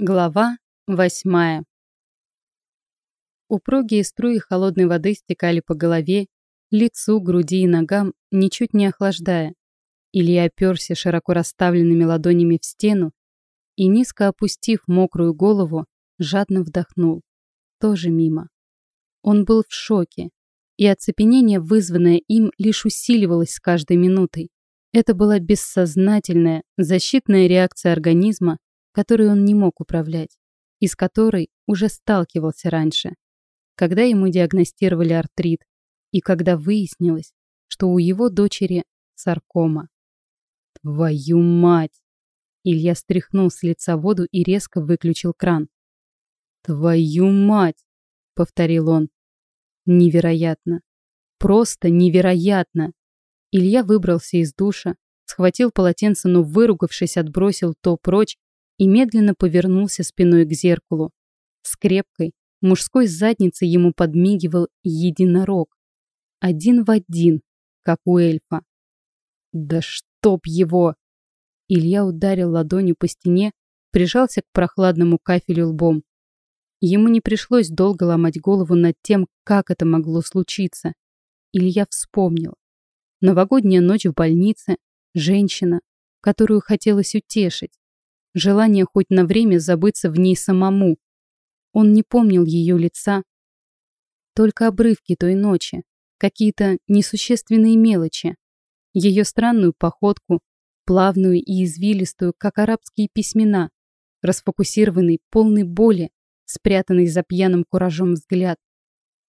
Глава восьмая. Упругие струи холодной воды стекали по голове, лицу, груди и ногам, ничуть не охлаждая. Илья оперся широко расставленными ладонями в стену и, низко опустив мокрую голову, жадно вдохнул. Тоже мимо. Он был в шоке, и оцепенение, вызванное им, лишь усиливалось с каждой минутой. Это была бессознательная, защитная реакция организма, которой он не мог управлять, и с которой уже сталкивался раньше, когда ему диагностировали артрит и когда выяснилось, что у его дочери саркома. «Твою мать!» Илья стряхнул с лица воду и резко выключил кран. «Твою мать!» — повторил он. «Невероятно! Просто невероятно!» Илья выбрался из душа, схватил полотенце, но, выругавшись, отбросил то прочь и медленно повернулся спиной к зеркалу. С крепкой, мужской задницей ему подмигивал единорог. Один в один, как у эльфа. «Да чтоб его!» Илья ударил ладонью по стене, прижался к прохладному кафелю лбом. Ему не пришлось долго ломать голову над тем, как это могло случиться. Илья вспомнил. Новогодняя ночь в больнице, женщина, которую хотелось утешить. Желание хоть на время забыться в ней самому. Он не помнил ее лица. Только обрывки той ночи. Какие-то несущественные мелочи. Ее странную походку, плавную и извилистую, как арабские письмена, расфокусированный, полный боли, спрятанный за пьяным куражом взгляд.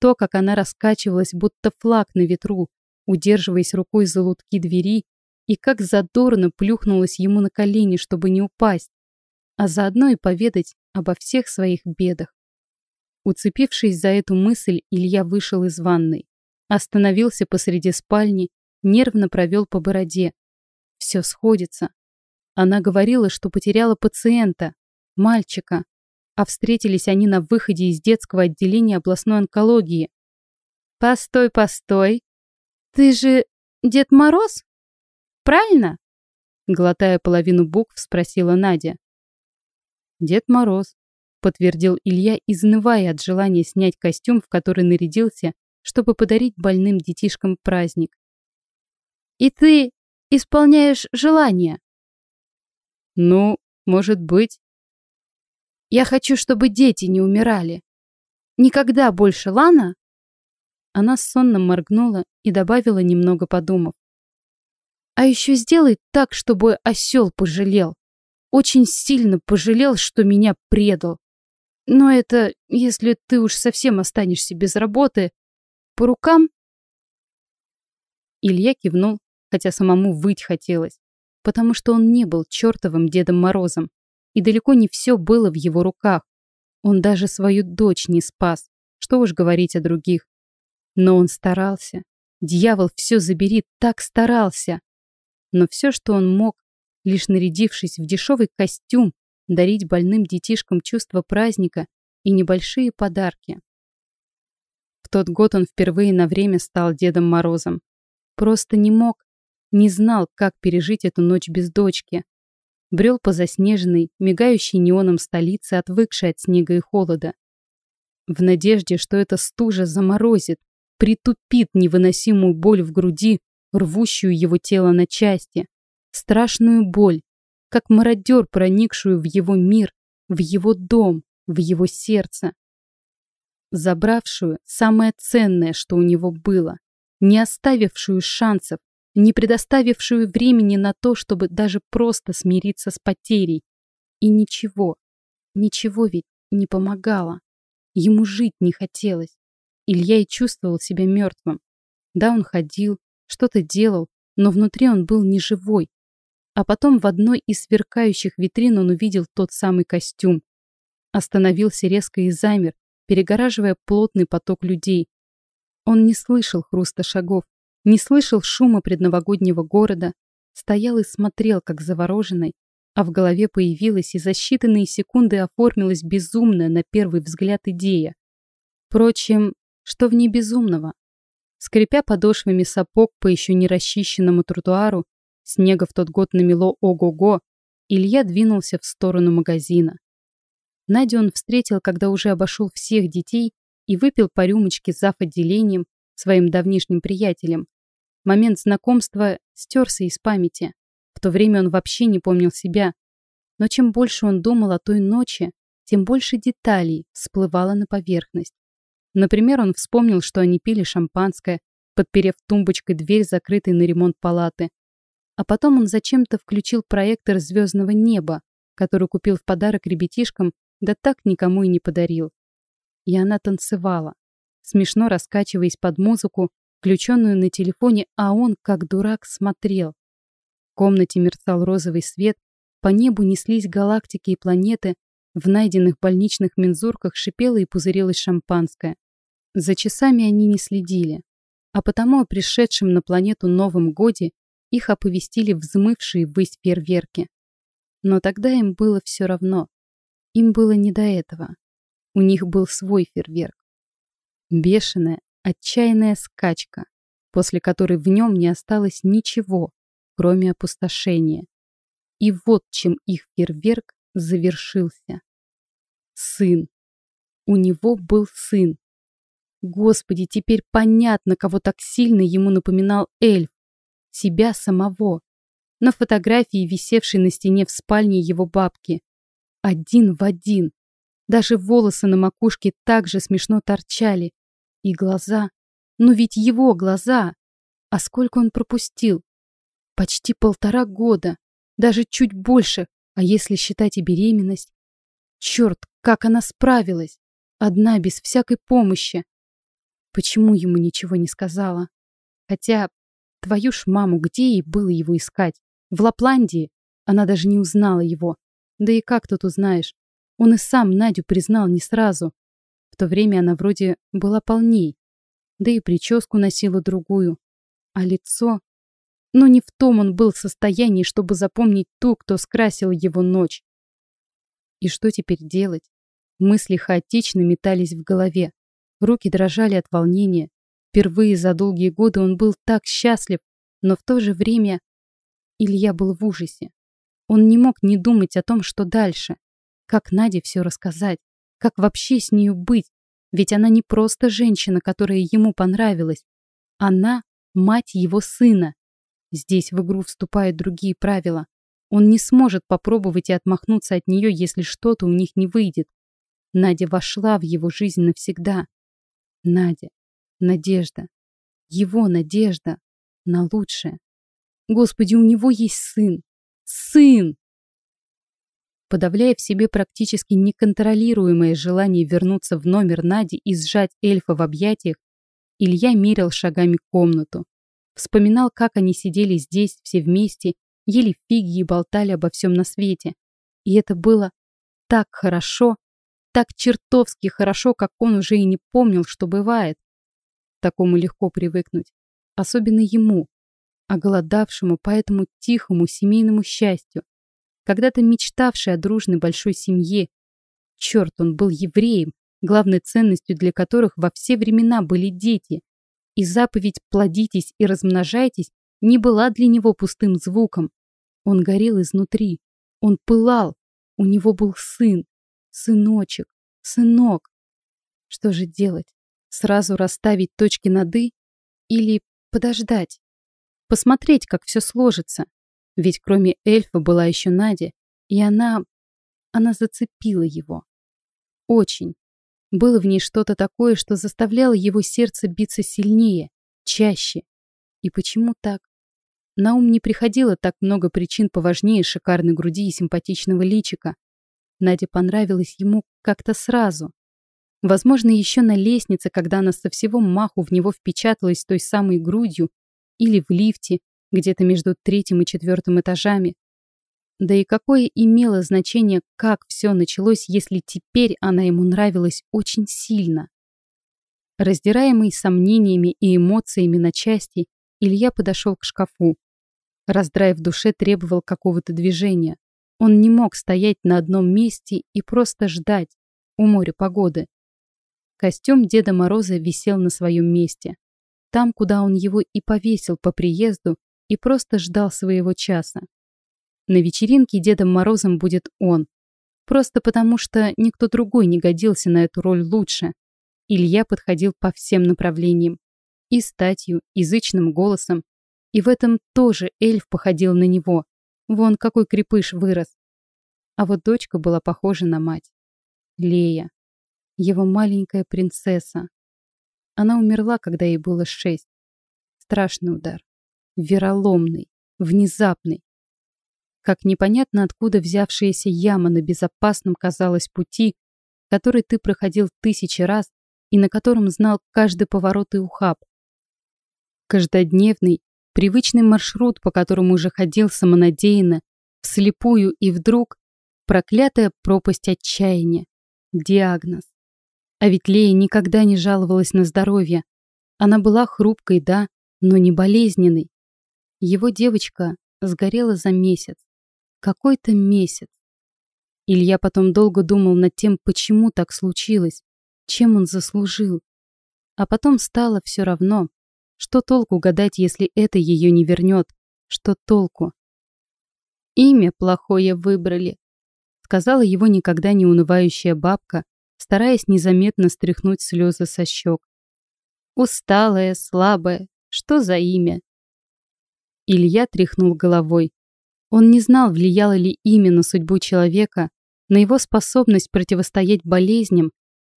То, как она раскачивалась, будто флаг на ветру, удерживаясь рукой за лутки двери и как задорно плюхнулась ему на колени, чтобы не упасть, а заодно и поведать обо всех своих бедах. Уцепившись за эту мысль, Илья вышел из ванной, остановился посреди спальни, нервно провел по бороде. Все сходится. Она говорила, что потеряла пациента, мальчика, а встретились они на выходе из детского отделения областной онкологии. «Постой, постой! Ты же Дед Мороз?» Правильно?» Глотая половину букв, спросила Надя. «Дед Мороз», — подтвердил Илья, изнывая от желания снять костюм, в который нарядился, чтобы подарить больным детишкам праздник. «И ты исполняешь желание?» «Ну, может быть». «Я хочу, чтобы дети не умирали. Никогда больше, Лана?» Она сонно моргнула и добавила, немного подумав. А еще сделай так, чтобы осел пожалел. Очень сильно пожалел, что меня предал. Но это, если ты уж совсем останешься без работы. По рукам? Илья кивнул, хотя самому выть хотелось, потому что он не был чертовым Дедом Морозом, и далеко не все было в его руках. Он даже свою дочь не спас, что уж говорить о других. Но он старался. Дьявол все забери, так старался. Но все, что он мог, лишь нарядившись в дешевый костюм, дарить больным детишкам чувство праздника и небольшие подарки. В тот год он впервые на время стал Дедом Морозом. Просто не мог, не знал, как пережить эту ночь без дочки. Брел по заснеженной, мигающей неоном столице, отвыкшей от снега и холода. В надежде, что эта стужа заморозит, притупит невыносимую боль в груди, рвущую его тело на части, страшную боль, как мародер, проникшую в его мир, в его дом, в его сердце, забравшую самое ценное, что у него было, не оставившую шансов, не предоставившую времени на то, чтобы даже просто смириться с потерей. И ничего, ничего ведь не помогало. Ему жить не хотелось. Илья и чувствовал себя мертвым. Да, он ходил, что-то делал, но внутри он был неживой. А потом в одной из сверкающих витрин он увидел тот самый костюм. Остановился резко и замер, перегораживая плотный поток людей. Он не слышал хруста шагов, не слышал шума предновогоднего города, стоял и смотрел, как завороженный, а в голове появилась и за считанные секунды оформилась безумная на первый взгляд идея. Впрочем, что в ней безумного? Скрипя подошвами сапог по еще не расчищенному тротуару, снега в тот год намело ого-го, Илья двинулся в сторону магазина. Надю он встретил, когда уже обошел всех детей и выпил по рюмочке зав. отделением своим давнишним приятелем. Момент знакомства стерся из памяти. В то время он вообще не помнил себя. Но чем больше он думал о той ночи, тем больше деталей всплывало на поверхность. Например, он вспомнил, что они пили шампанское, подперев тумбочкой дверь, закрытой на ремонт палаты. А потом он зачем-то включил проектор звездного неба, который купил в подарок ребятишкам, да так никому и не подарил. И она танцевала, смешно раскачиваясь под музыку, включенную на телефоне, а он, как дурак, смотрел. В комнате мерцал розовый свет, по небу неслись галактики и планеты, в найденных больничных мензурках шипело и пузырилось шампанское. За часами они не следили, а потому о пришедшем на планету Новом Годе их оповестили взмывшие ввысь фейерверки. Но тогда им было все равно. Им было не до этого. У них был свой фейерверк. Бешеная, отчаянная скачка, после которой в нем не осталось ничего, кроме опустошения. И вот чем их фейерверк завершился. Сын. У него был сын. Господи, теперь понятно, кого так сильно ему напоминал эльф. Себя самого. На фотографии, висевшей на стене в спальне его бабки. Один в один. Даже волосы на макушке так же смешно торчали. И глаза. Ну ведь его глаза. А сколько он пропустил? Почти полтора года. Даже чуть больше. А если считать и беременность? Черт, как она справилась. Одна, без всякой помощи. Почему ему ничего не сказала? Хотя, твою ж маму, где ей было его искать? В Лапландии? Она даже не узнала его. Да и как тут узнаешь? Он и сам Надю признал не сразу. В то время она вроде была полней. Да и прическу носила другую. А лицо... Но не в том он был в состоянии, чтобы запомнить ту, кто скрасил его ночь. И что теперь делать? Мысли хаотично метались в голове. Руки дрожали от волнения. Впервые за долгие годы он был так счастлив, но в то же время Илья был в ужасе. Он не мог не думать о том, что дальше. Как Наде все рассказать? Как вообще с нею быть? Ведь она не просто женщина, которая ему понравилась. Она – мать его сына. Здесь в игру вступают другие правила. Он не сможет попробовать и отмахнуться от нее, если что-то у них не выйдет. Надя вошла в его жизнь навсегда. Надя. Надежда. Его надежда. На лучшее. Господи, у него есть сын. Сын! Подавляя в себе практически неконтролируемое желание вернуться в номер Нади и сжать эльфа в объятиях, Илья мерил шагами комнату. Вспоминал, как они сидели здесь все вместе, ели фиги и болтали обо всем на свете. И это было так хорошо, так чертовски хорошо, как он уже и не помнил, что бывает. Такому легко привыкнуть. Особенно ему, оголодавшему по этому тихому семейному счастью. Когда-то мечтавший о дружной большой семье. Черт, он был евреем, главной ценностью для которых во все времена были дети. И заповедь «плодитесь и размножайтесь» не была для него пустым звуком. Он горел изнутри. Он пылал. У него был сын. Сыночек, сынок. Что же делать? Сразу расставить точки над «и» или подождать? Посмотреть, как все сложится. Ведь кроме эльфа была еще Надя, и она... она зацепила его. Очень. Было в ней что-то такое, что заставляло его сердце биться сильнее, чаще. И почему так? На ум не приходило так много причин поважнее шикарной груди и симпатичного личика. Надя понравилась ему как-то сразу. Возможно, еще на лестнице, когда она со всего маху в него впечаталась той самой грудью, или в лифте, где-то между третьим и четвертым этажами. Да и какое имело значение, как все началось, если теперь она ему нравилась очень сильно. Раздираемый сомнениями и эмоциями на части, Илья подошел к шкафу. Раздрай в душе требовал какого-то движения. Он не мог стоять на одном месте и просто ждать у моря погоды. Костюм Деда Мороза висел на своем месте. Там, куда он его и повесил по приезду, и просто ждал своего часа. На вечеринке Дедом Морозом будет он. Просто потому, что никто другой не годился на эту роль лучше. Илья подходил по всем направлениям. И статью, язычным голосом. И в этом тоже эльф походил на него. Вон какой крепыш вырос. А вот дочка была похожа на мать. Лея. Его маленькая принцесса. Она умерла, когда ей было шесть. Страшный удар. Вероломный. Внезапный. Как непонятно откуда взявшаяся яма на безопасном казалось пути, который ты проходил тысячи раз и на котором знал каждый поворот и ухаб. Каждодневный, привычный маршрут, по которому уже ходил самонадеянно, вслепую и вдруг проклятая пропасть отчаяния. Диагноз. А ведь Лея никогда не жаловалась на здоровье. Она была хрупкой, да, но не болезненной. Его девочка сгорела за месяц. Какой-то месяц. Илья потом долго думал над тем, почему так случилось, чем он заслужил. А потом стало все равно. Что толку гадать, если это ее не вернет? Что толку? Имя плохое выбрали, сказала его никогда не унывающая бабка, стараясь незаметно стряхнуть слезы со щек. Усталая, слабая, что за имя? Илья тряхнул головой. Он не знал, влияло ли имя на судьбу человека, на его способность противостоять болезням,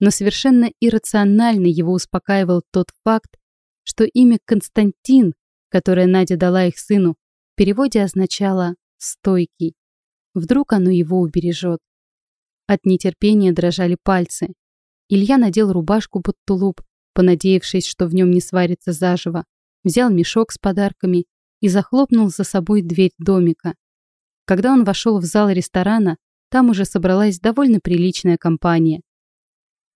но совершенно иррационально его успокаивал тот факт, что имя Константин, которое Надя дала их сыну, в переводе означало «стойкий». Вдруг оно его убережет. От нетерпения дрожали пальцы. Илья надел рубашку под тулуп, понадеявшись, что в нем не сварится заживо, взял мешок с подарками и захлопнул за собой дверь домика. Когда он вошел в зал ресторана, там уже собралась довольно приличная компания.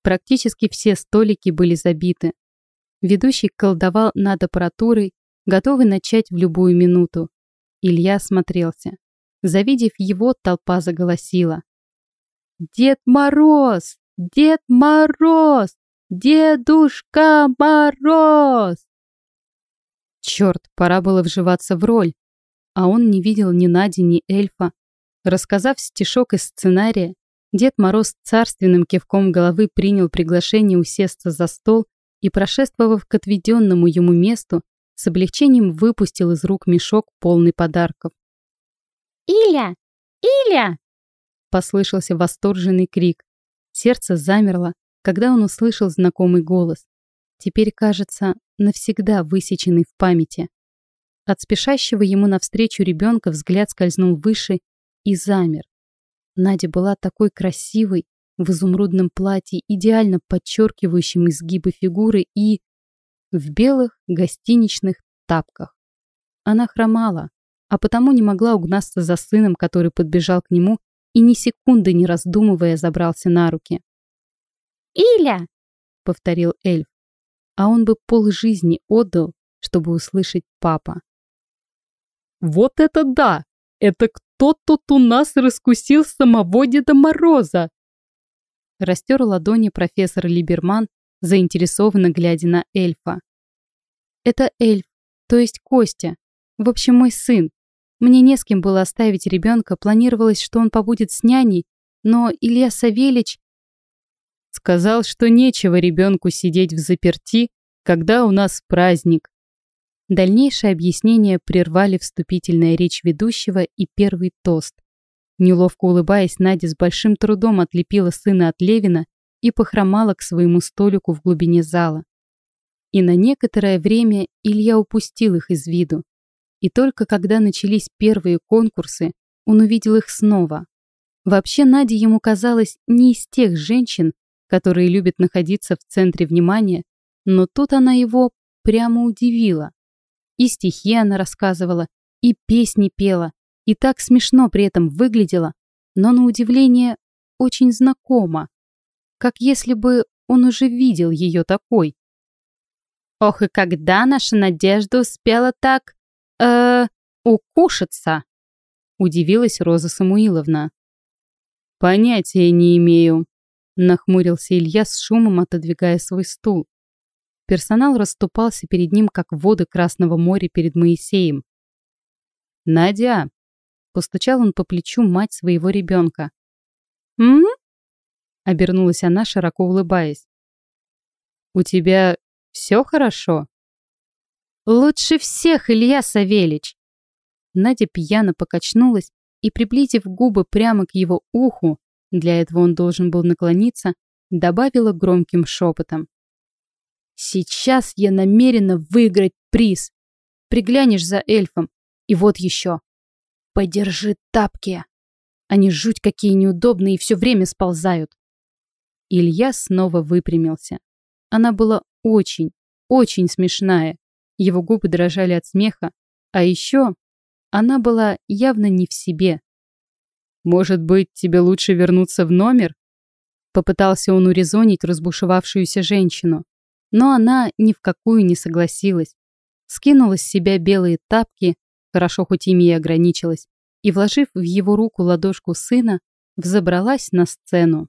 Практически все столики были забиты. Ведущий колдовал над аппаратурой, готовый начать в любую минуту. Илья смотрелся. Завидев его, толпа заголосила. «Дед Мороз! Дед Мороз! Дедушка Мороз!» Черт, пора было вживаться в роль. А он не видел ни Нади, ни эльфа. Рассказав стишок из сценария, Дед Мороз царственным кивком головы принял приглашение усесться за стол и, прошествовав к отведенному ему месту, с облегчением выпустил из рук мешок, полный подарков. «Иля! Иля!» Послышался восторженный крик. Сердце замерло, когда он услышал знакомый голос. Теперь, кажется, навсегда высеченный в памяти. От спешащего ему навстречу ребенка взгляд скользнул выше и замер. Надя была такой красивой, в изумрудном платье, идеально подчеркивающем изгибы фигуры и в белых гостиничных тапках. Она хромала, а потому не могла угнаться за сыном, который подбежал к нему и ни секунды не раздумывая забрался на руки. «Иля!» — повторил эльф. А он бы полжизни отдал, чтобы услышать папа. «Вот это да! Это кто тут у нас раскусил самого Деда Мороза?» Растер ладони профессор Либерман, заинтересованно глядя на эльфа. «Это эльф, то есть Костя. В общем, мой сын. Мне не с кем было оставить ребенка, планировалось, что он побудет с няней, но Илья Савельич сказал, что нечего ребенку сидеть в заперти, когда у нас праздник. Дальнейшее объяснение прервали вступительная речь ведущего и первый тост. Неловко улыбаясь, Надя с большим трудом отлепила сына от Левина и похромала к своему столику в глубине зала. И на некоторое время Илья упустил их из виду. И только когда начались первые конкурсы, он увидел их снова. Вообще Надя ему казалась не из тех женщин, которые любят находиться в центре внимания, но тут она его прямо удивила. И стихи она рассказывала, и песни пела, и так смешно при этом выглядела, но на удивление очень знакомо, как если бы он уже видел ее такой. Ох, и когда наша Надежда успела так э укушаться?» — удивилась Роза Самуиловна. «Понятия не имею», — нахмурился Илья с шумом, отодвигая свой стул. Персонал расступался перед ним, как воды Красного моря перед Моисеем. «Надя!» — постучал он по плечу мать своего ребенка. «М?», Обернулась она, широко улыбаясь. «У тебя все хорошо?» «Лучше всех, Илья Савельич!» Надя пьяно покачнулась и, приблизив губы прямо к его уху, для этого он должен был наклониться, добавила громким шепотом. «Сейчас я намерена выиграть приз. Приглянешь за эльфом. И вот еще. Подержи тапки. Они жуть какие неудобные и все время сползают». Илья снова выпрямился. Она была очень, очень смешная. Его губы дрожали от смеха. А еще она была явно не в себе. «Может быть, тебе лучше вернуться в номер?» Попытался он урезонить разбушевавшуюся женщину. Но она ни в какую не согласилась. Скинула с себя белые тапки, хорошо хоть ими и ограничилась, и, вложив в его руку ладошку сына, взобралась на сцену.